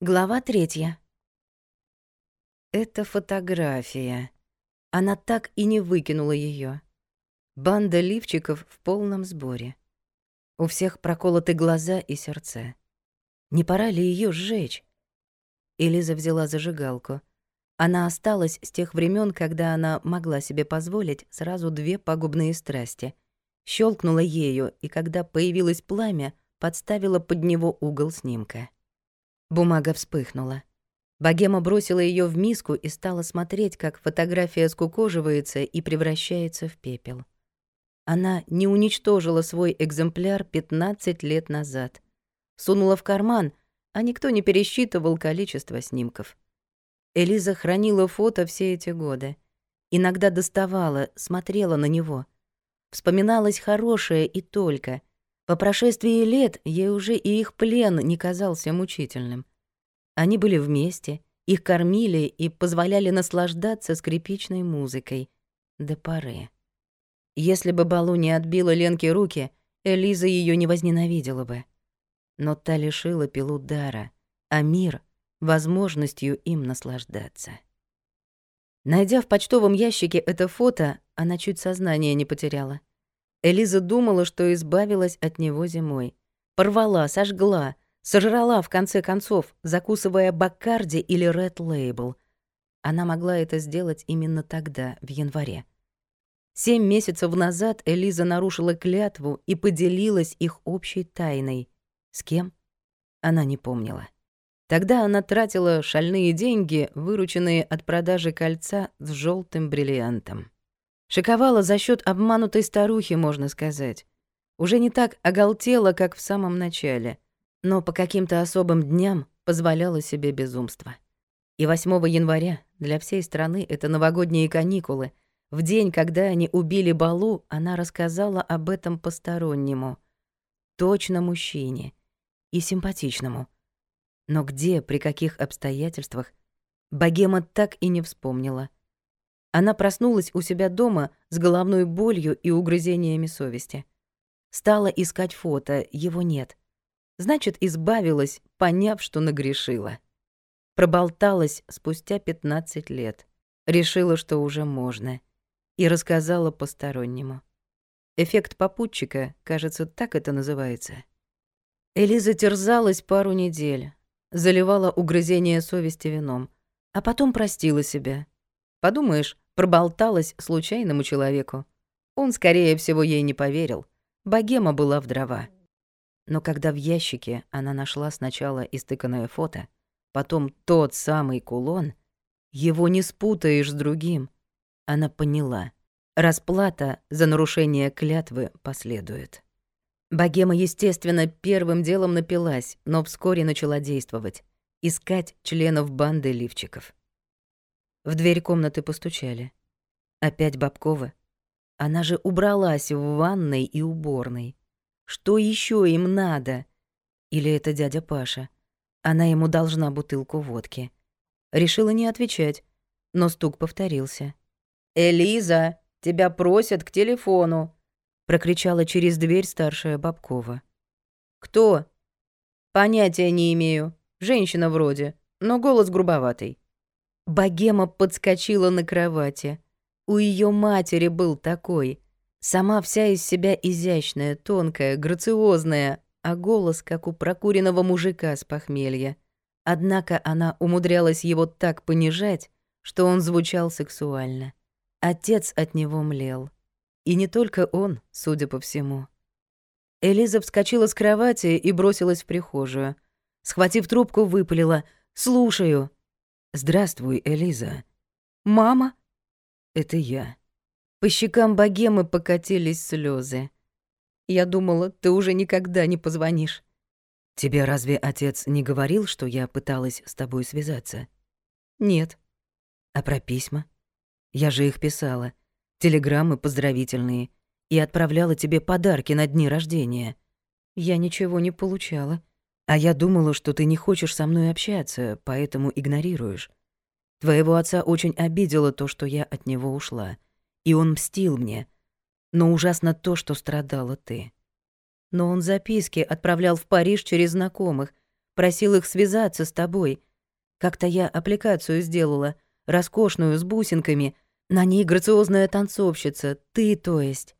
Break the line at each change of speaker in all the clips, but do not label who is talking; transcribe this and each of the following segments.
Глава третья. Это фотография. Она так и не выкинула ее. Банда лифчиков в полном сборе. У всех проколоты глаза и сердце. Не пора ли ее сжечь? Элиза взяла зажигалку. Она осталась с тех времен, когда она могла себе позволить сразу две пагубные страсти. Щелкнула ею, и когда появилось пламя, подставила под него угол снимка. Бумага вспыхнула. Богема бросила ее в миску и стала смотреть, как фотография скукоживается и превращается в пепел. Она не уничтожила свой экземпляр 15 лет назад. Сунула в карман, а никто не пересчитывал количество снимков. Элиза хранила фото все эти годы. Иногда доставала, смотрела на него. Вспоминалось хорошее и только. По прошествии лет ей уже и их плен не казался мучительным. Они были вместе, их кормили и позволяли наслаждаться скрипичной музыкой. До поры. Если бы Балу не отбила Ленке руки, Элиза ее не возненавидела бы. Но та лишила пилу дара, а мир — возможностью им наслаждаться. Найдя в почтовом ящике это фото, она чуть сознание не потеряла. Элиза думала, что избавилась от него зимой. Порвала, сожгла, сожрала в конце концов, закусывая Баккарди или Ред Лейбл. Она могла это сделать именно тогда, в январе. Семь месяцев назад Элиза нарушила клятву и поделилась их общей тайной. С кем? Она не помнила. Тогда она тратила шальные деньги, вырученные от продажи кольца с желтым бриллиантом. Шиковала за счет обманутой старухи, можно сказать. Уже не так оголтела, как в самом начале, но по каким-то особым дням позволяла себе безумство. И 8 января для всей страны это новогодние каникулы. В день, когда они убили Балу, она рассказала об этом постороннему. Точно мужчине. И симпатичному. Но где, при каких обстоятельствах, богема так и не вспомнила — она проснулась у себя дома с головной болью и угрызениями совести. Стала искать фото, его нет. Значит, избавилась, поняв, что нагрешила. Проболталась спустя 15 лет. Решила, что уже можно. И рассказала постороннему. Эффект попутчика, кажется, так это называется. Элиза терзалась пару недель, заливала угрызение совести вином, а потом простила себя — Подумаешь, проболталась случайному человеку. Он, скорее всего, ей не поверил. Богема была в дрова. Но когда в ящике она нашла сначала истыканное фото, потом тот самый кулон, его не спутаешь с другим. Она поняла. Расплата за нарушение клятвы последует. Богема, естественно, первым делом напилась, но вскоре начала действовать. Искать членов банды лифчиков. В дверь комнаты постучали. Опять Бабкова. Она же убралась в ванной и уборной. Что еще им надо? Или это дядя Паша? Она ему должна бутылку водки. Решила не отвечать, но стук повторился. «Элиза, тебя просят к телефону!» прокричала через дверь старшая Бабкова. «Кто?» «Понятия не имею. Женщина вроде, но голос грубоватый». Богема подскочила на кровати. У ее матери был такой. Сама вся из себя изящная, тонкая, грациозная, а голос, как у прокуренного мужика с похмелья. Однако она умудрялась его так понижать, что он звучал сексуально. Отец от него млел. И не только он, судя по всему. Элиза вскочила с кровати и бросилась в прихожую. Схватив трубку, выпалила «Слушаю». «Здравствуй, Элиза». «Мама?» «Это я». По щекам богемы покатились слезы. Я думала, ты уже никогда не позвонишь. Тебе разве отец не говорил, что я пыталась с тобой связаться? Нет. А про письма? Я же их писала. Телеграммы поздравительные. И отправляла тебе подарки на дни рождения. Я ничего не получала. А я думала, что ты не хочешь со мной общаться, поэтому игнорируешь. Твоего отца очень обидело то, что я от него ушла. И он мстил мне. Но ужасно то, что страдала ты. Но он записки отправлял в Париж через знакомых, Просил их связаться с тобой. Как-то я аппликацию сделала, роскошную, с бусинками. На ней грациозная танцовщица, ты, то есть.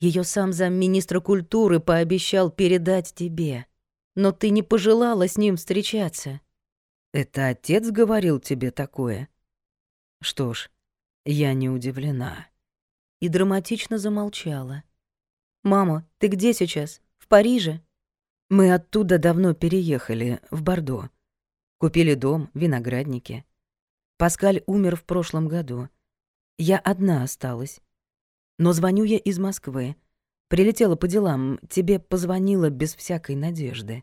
Ее сам замминистра культуры пообещал передать тебе. Но ты не пожелала с ним встречаться.
Это отец говорил тебе такое? Что ж, я не удивлена.
И драматично замолчала. «Мама, ты где сейчас? В Париже?»
Мы оттуда давно переехали, в Бордо. Купили дом, виноградники. Паскаль умер в прошлом году. Я одна осталась. Но звоню я из Москвы. Прилетела по делам, тебе позвонила без всякой надежды.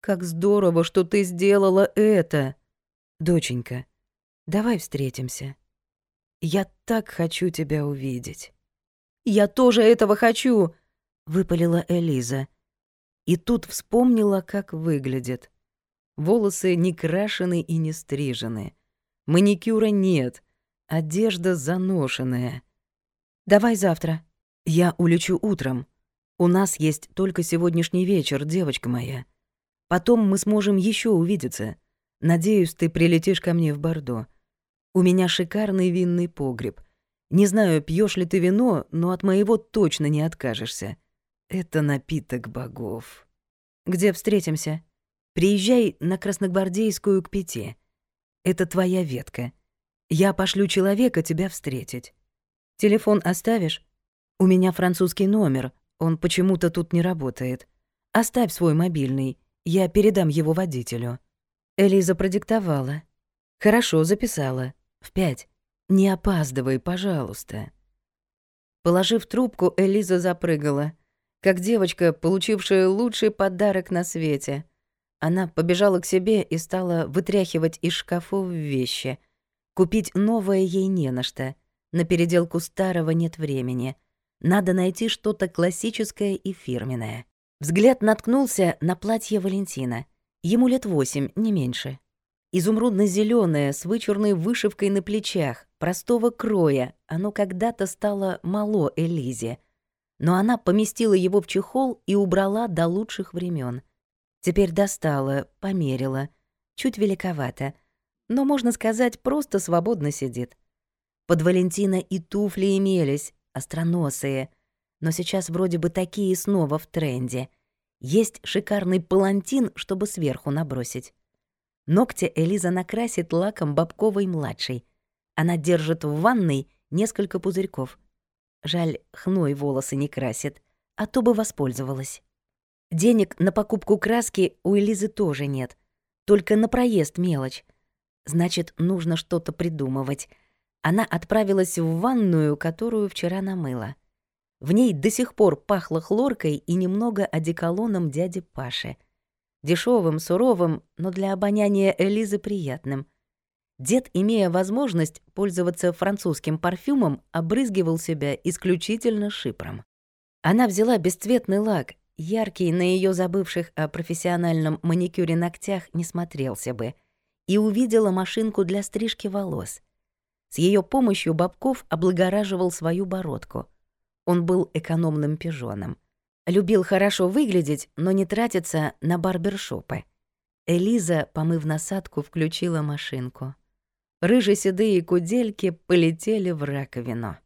Как здорово, что ты сделала это.
Доченька, давай встретимся. Я так хочу тебя увидеть.
Я тоже этого хочу, выпалила Элиза. И тут вспомнила, как выглядит. Волосы не крашены и не стрижены. Маникюра нет, одежда заношенная. Давай завтра. Я улечу утром. У нас есть только сегодняшний вечер, девочка моя. Потом мы сможем еще увидеться. Надеюсь, ты прилетишь ко мне в Бордо. У меня шикарный винный погреб. Не знаю, пьешь ли ты вино, но от моего точно не откажешься. Это напиток богов. Где встретимся? Приезжай на Красногвардейскую к пяти. Это твоя ветка. Я пошлю человека тебя встретить. Телефон оставишь? У меня французский номер, он почему-то тут не работает. Оставь свой мобильный, я передам его водителю». Элиза продиктовала. «Хорошо, записала. В пять. Не опаздывай, пожалуйста». Положив трубку, Элиза запрыгала, как девочка, получившая лучший подарок на свете. Она побежала к себе и стала вытряхивать из шкафов вещи. Купить новое ей не на что. На переделку старого нет времени. Надо найти что-то классическое и фирменное. Взгляд наткнулся на платье Валентина. Ему лет восемь, не меньше. изумрудно зеленое с вычурной вышивкой на плечах, простого кроя, оно когда-то стало мало Элизе. Но она поместила его в чехол и убрала до лучших времен. Теперь достала, померила. Чуть великовато. Но, можно сказать, просто свободно сидит. Под Валентина и туфли имелись, остроносые. Но сейчас вроде бы такие снова в тренде. Есть шикарный палантин, чтобы сверху набросить. Ногти Элиза накрасит лаком Бабковой-младшей. Она держит в ванной несколько пузырьков. Жаль, хной волосы не красит, а то бы воспользовалась. Денег на покупку краски у Элизы тоже нет. Только на проезд мелочь. Значит, нужно что-то придумывать она отправилась в ванную, которую вчера намыла. В ней до сих пор пахло хлоркой и немного одеколоном дяди Паши. Дешевым, суровым, но для обоняния Элизы приятным. Дед, имея возможность пользоваться французским парфюмом, обрызгивал себя исключительно шипром. Она взяла бесцветный лак, яркий на ее забывших о профессиональном маникюре ногтях не смотрелся бы, и увидела машинку для стрижки волос — с ее помощью Бабков облагораживал свою бородку. Он был экономным пижоном. Любил хорошо выглядеть, но не тратиться на барбершопы. Элиза, помыв насадку, включила машинку. Рыжие седые кудельки полетели в раковину.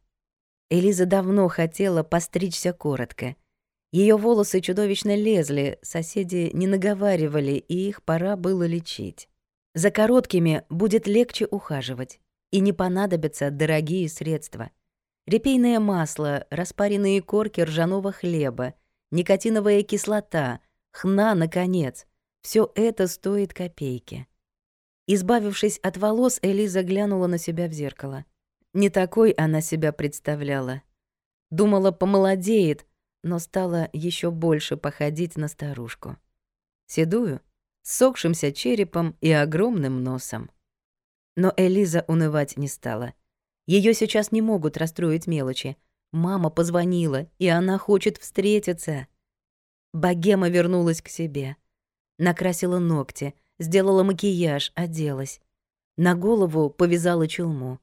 Элиза давно хотела постричься коротко. Ее волосы чудовищно лезли, соседи не наговаривали, и их пора было лечить. За короткими будет легче ухаживать и не понадобятся дорогие средства. Репейное масло, распаренные корки ржаного хлеба, никотиновая кислота, хна, наконец. Все это стоит копейки. Избавившись от волос, Элиза глянула на себя в зеркало. Не такой она себя представляла. Думала, помолодеет, но стала еще больше походить на старушку. Седую, с сохшимся черепом и огромным носом. Но Элиза унывать не стала. Ее сейчас не могут расстроить мелочи. Мама позвонила, и она хочет встретиться. Богема вернулась к себе. Накрасила ногти, сделала макияж, оделась. На голову повязала челму.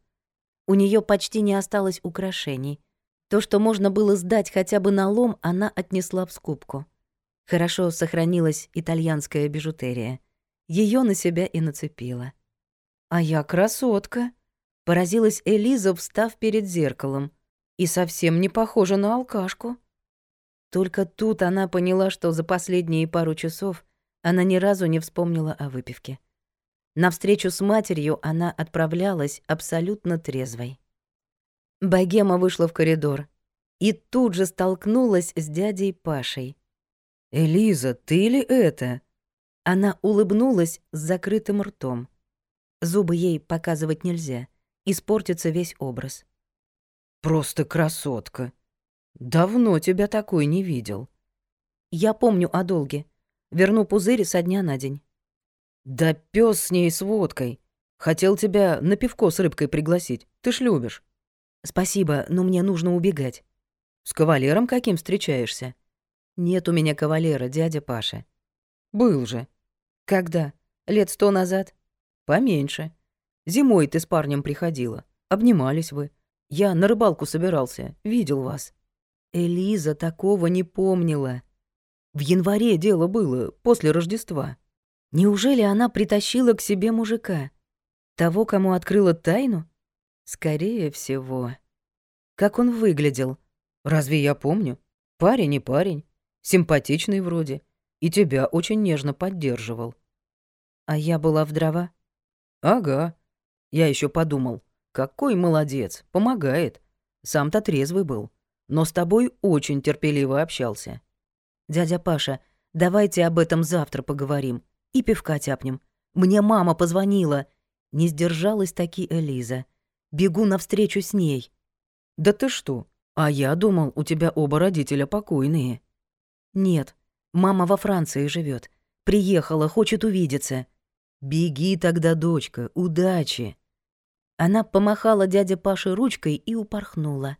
У нее почти не осталось украшений. То, что можно было сдать хотя бы на лом, она отнесла в скупку. Хорошо сохранилась итальянская бижутерия. Ее на себя и нацепила. «А я красотка», — поразилась Элиза, встав перед зеркалом. «И совсем не похожа на алкашку». Только тут она поняла, что за последние пару часов она ни разу не вспомнила о выпивке. На встречу с матерью она отправлялась абсолютно трезвой. Богема вышла в коридор и тут же столкнулась с дядей Пашей.
«Элиза, ты ли это?»
Она улыбнулась с закрытым ртом. Зубы ей показывать нельзя, испортится весь образ.
«Просто красотка. Давно тебя такой не видел».
«Я помню о долге. Верну пузырь со дня на день».
«Да пёс с ней с водкой. Хотел тебя на пивко с рыбкой пригласить. Ты ж любишь».
«Спасибо, но мне нужно убегать».
«С кавалером каким встречаешься?»
«Нет у меня кавалера, дядя Паша».
«Был же».
«Когда? Лет сто назад?»
«Поменьше. Зимой ты с парнем приходила. Обнимались вы. Я на рыбалку собирался. Видел вас».
Элиза такого не помнила.
В январе дело было, после Рождества.
Неужели она притащила к себе мужика? Того, кому открыла тайну? Скорее всего. Как он выглядел?
Разве я помню? Парень и парень. Симпатичный вроде. И тебя очень нежно поддерживал.
А я была в дрова?
Ага. Я еще подумал, какой молодец, помогает. Сам-то трезвый был. Но с тобой очень терпеливо общался.
Дядя Паша, давайте об этом завтра поговорим и пивка тяпнем. Мне мама позвонила. Не сдержалась таки Элиза. Бегу навстречу с ней.
Да ты что? А я думал, у тебя оба родителя покойные.
Нет, мама во Франции живет. Приехала, хочет увидеться.
Беги тогда, дочка, удачи.
Она помахала дяде Паше ручкой и упорхнула.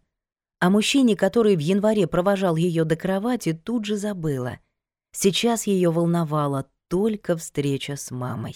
А мужчине, который в январе провожал ее до кровати, тут же забыла. Сейчас ее волновало только встреча с мамой.